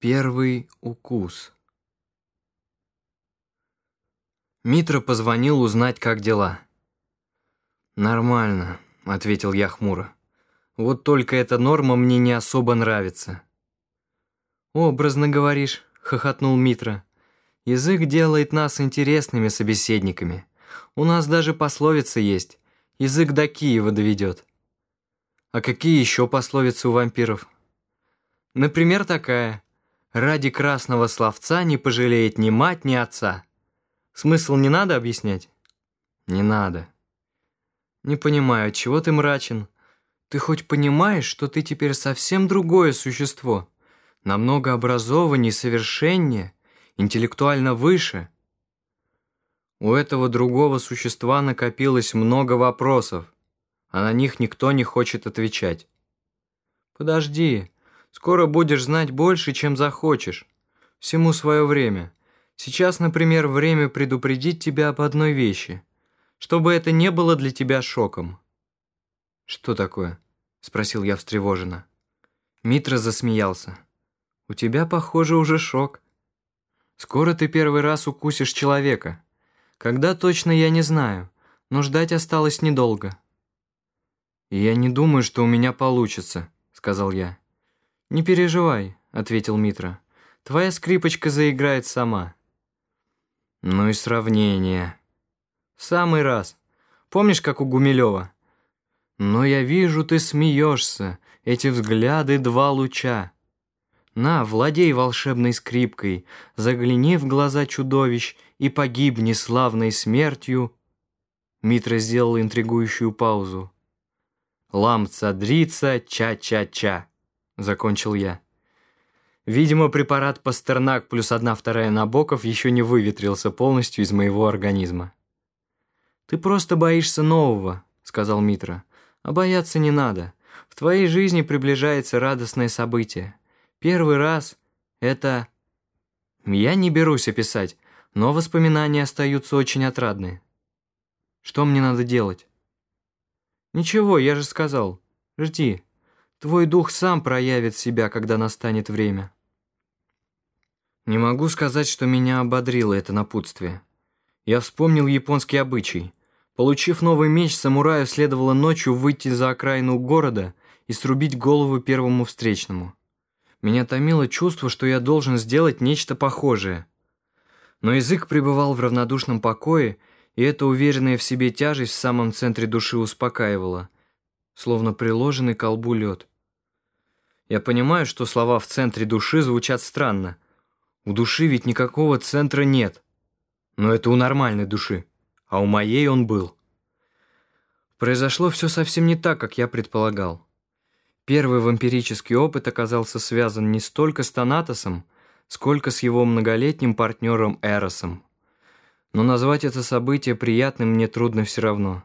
Первый укус. Митра позвонил узнать, как дела. «Нормально», — ответил я хмуро. «Вот только эта норма мне не особо нравится». «Образно говоришь», — хохотнул Митра. «Язык делает нас интересными собеседниками. У нас даже пословица есть. Язык до Киева доведет». «А какие еще пословицы у вампиров?» «Например, такая. Ради красного словца не пожалеет ни мать, ни отца». Смысл не надо объяснять?» «Не надо». «Не понимаю, чего ты мрачен? Ты хоть понимаешь, что ты теперь совсем другое существо?» намного образованнее, совершеннее, интеллектуально выше. У этого другого существа накопилось много вопросов, а на них никто не хочет отвечать. Подожди, скоро будешь знать больше, чем захочешь. Всему свое время. Сейчас, например, время предупредить тебя об одной вещи, чтобы это не было для тебя шоком. «Что такое?» — спросил я встревоженно. Митра засмеялся. У тебя, похоже, уже шок. Скоро ты первый раз укусишь человека. Когда точно, я не знаю, но ждать осталось недолго. «Я не думаю, что у меня получится», — сказал я. «Не переживай», — ответил Митра. «Твоя скрипочка заиграет сама». «Ну и сравнение». «Самый раз. Помнишь, как у Гумилева?» «Но я вижу, ты смеешься, эти взгляды два луча». На, владей волшебной скрипкой, загляни в глаза чудовищ и погибни славной смертью. Митра сделал интригующую паузу. Лам цадрица, ча-ча-ча, закончил я. Видимо, препарат Пастернак плюс одна вторая Набоков еще не выветрился полностью из моего организма. «Ты просто боишься нового», — сказал Митра. «А бояться не надо. В твоей жизни приближается радостное событие. Первый раз — это... Я не берусь описать, но воспоминания остаются очень отрадные. Что мне надо делать? Ничего, я же сказал. Жди. Твой дух сам проявит себя, когда настанет время. Не могу сказать, что меня ободрило это напутствие. Я вспомнил японский обычай. Получив новый меч, самураю следовало ночью выйти за окраину города и срубить голову первому встречному. Меня томило чувство, что я должен сделать нечто похожее. Но язык пребывал в равнодушном покое, и эта уверенная в себе тяжесть в самом центре души успокаивала, словно приложенный к колбу лед. Я понимаю, что слова «в центре души» звучат странно. У души ведь никакого центра нет. Но это у нормальной души, а у моей он был. Произошло все совсем не так, как я предполагал. Первый вампирический опыт оказался связан не столько с Танатосом, сколько с его многолетним партнером Эросом. Но назвать это событие приятным мне трудно все равно.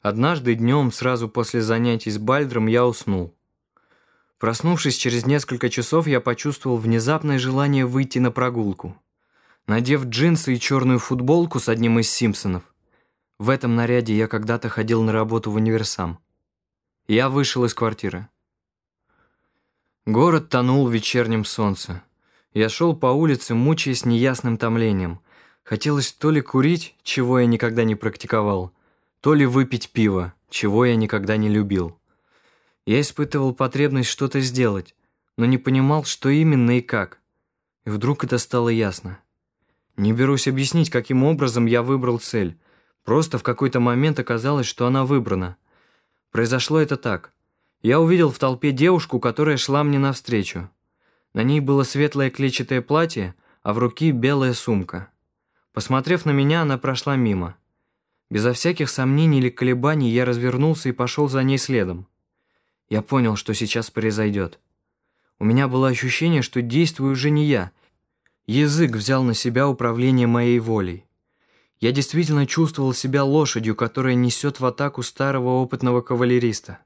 Однажды днем, сразу после занятий с Бальдром, я уснул. Проснувшись через несколько часов, я почувствовал внезапное желание выйти на прогулку. Надев джинсы и черную футболку с одним из Симпсонов, в этом наряде я когда-то ходил на работу в универсам. Я вышел из квартиры. Город тонул в вечернем солнце. Я шел по улице, мучаясь неясным томлением. Хотелось то ли курить, чего я никогда не практиковал, то ли выпить пиво, чего я никогда не любил. Я испытывал потребность что-то сделать, но не понимал, что именно и как. И вдруг это стало ясно. Не берусь объяснить, каким образом я выбрал цель. Просто в какой-то момент оказалось, что она выбрана. Произошло это так. Я увидел в толпе девушку, которая шла мне навстречу. На ней было светлое клетчатое платье, а в руке белая сумка. Посмотрев на меня, она прошла мимо. Безо всяких сомнений или колебаний я развернулся и пошел за ней следом. Я понял, что сейчас произойдет. У меня было ощущение, что действую уже не я. Язык взял на себя управление моей волей. Я действительно чувствовал себя лошадью, которая несет в атаку старого опытного кавалериста.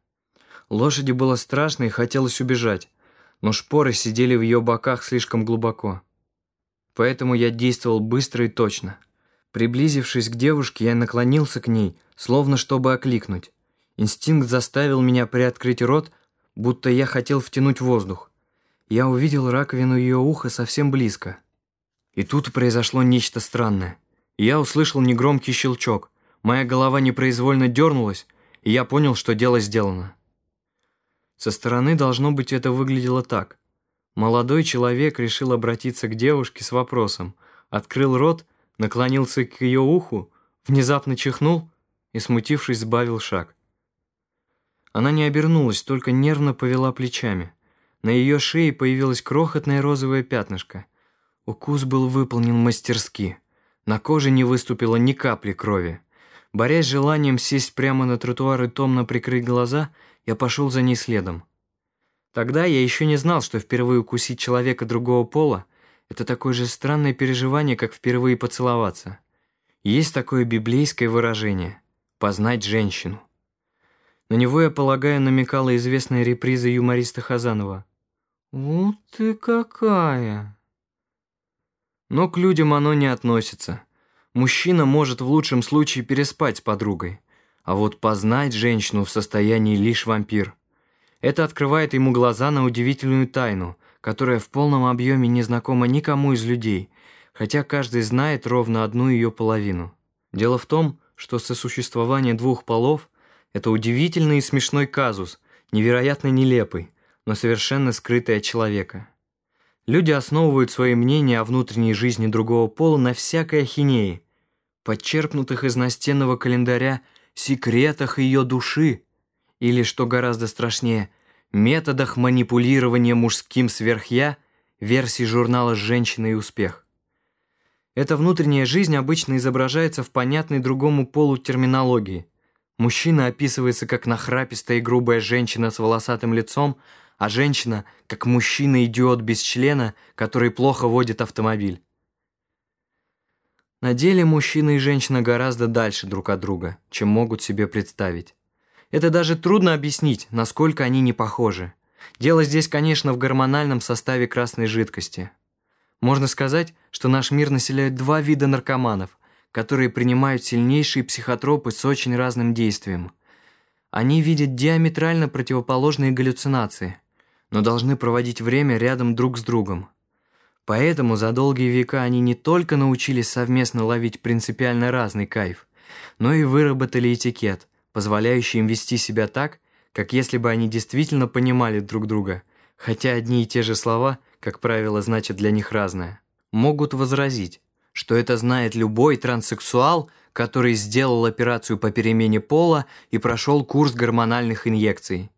Лошади было страшно и хотелось убежать, но шпоры сидели в ее боках слишком глубоко. Поэтому я действовал быстро и точно. Приблизившись к девушке, я наклонился к ней, словно чтобы окликнуть. Инстинкт заставил меня приоткрыть рот, будто я хотел втянуть воздух. я увидел раковину ее уха совсем близко. И тут произошло нечто странное. Я услышал негромкий щелчок, моя голова непроизвольно дернулась, и я понял, что дело сделано. Со стороны, должно быть, это выглядело так. Молодой человек решил обратиться к девушке с вопросом, открыл рот, наклонился к ее уху, внезапно чихнул и, смутившись, сбавил шаг. Она не обернулась, только нервно повела плечами. На ее шее появилось крохотное розовое пятнышко. Укус был выполнен мастерски. На коже не выступило ни капли крови. Борясь с желанием сесть прямо на тротуар и томно прикрыть глаза, я пошел за ней следом. Тогда я еще не знал, что впервые укусить человека другого пола – это такое же странное переживание, как впервые поцеловаться. Есть такое библейское выражение – познать женщину. На него, я полагаю, намекала известная реприза юмориста Хазанова. «Вот ты какая!» Но к людям оно не относится. Мужчина может в лучшем случае переспать с подругой, а вот познать женщину в состоянии лишь вампир. Это открывает ему глаза на удивительную тайну, которая в полном объеме не знакома никому из людей, хотя каждый знает ровно одну ее половину. Дело в том, что сосуществование двух полов – это удивительный и смешной казус, невероятно нелепый, но совершенно скрытый от человека. Люди основывают свои мнения о внутренней жизни другого пола на всякой ахинее, подчерпнутых из настенного календаря секретах ее души, или, что гораздо страшнее, методах манипулирования мужским сверхя версии журнала «Женщина и успех». Эта внутренняя жизнь обычно изображается в понятной другому полу терминологии – Мужчина описывается как нахрапистая и грубая женщина с волосатым лицом, а женщина – как мужчина-идиот без члена, который плохо водит автомобиль. На деле мужчина и женщина гораздо дальше друг от друга, чем могут себе представить. Это даже трудно объяснить, насколько они не похожи. Дело здесь, конечно, в гормональном составе красной жидкости. Можно сказать, что наш мир населяют два вида наркоманов которые принимают сильнейшие психотропы с очень разным действием. Они видят диаметрально противоположные галлюцинации, но должны проводить время рядом друг с другом. Поэтому за долгие века они не только научились совместно ловить принципиально разный кайф, но и выработали этикет, позволяющий им вести себя так, как если бы они действительно понимали друг друга, хотя одни и те же слова, как правило, значат для них разное. Могут возразить, что это знает любой транссексуал, который сделал операцию по перемене пола и прошел курс гормональных инъекций.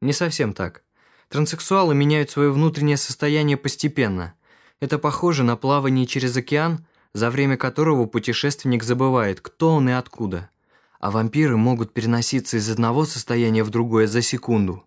Не совсем так. Транссексуалы меняют свое внутреннее состояние постепенно. Это похоже на плавание через океан, за время которого путешественник забывает, кто он и откуда. А вампиры могут переноситься из одного состояния в другое за секунду.